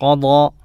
قضى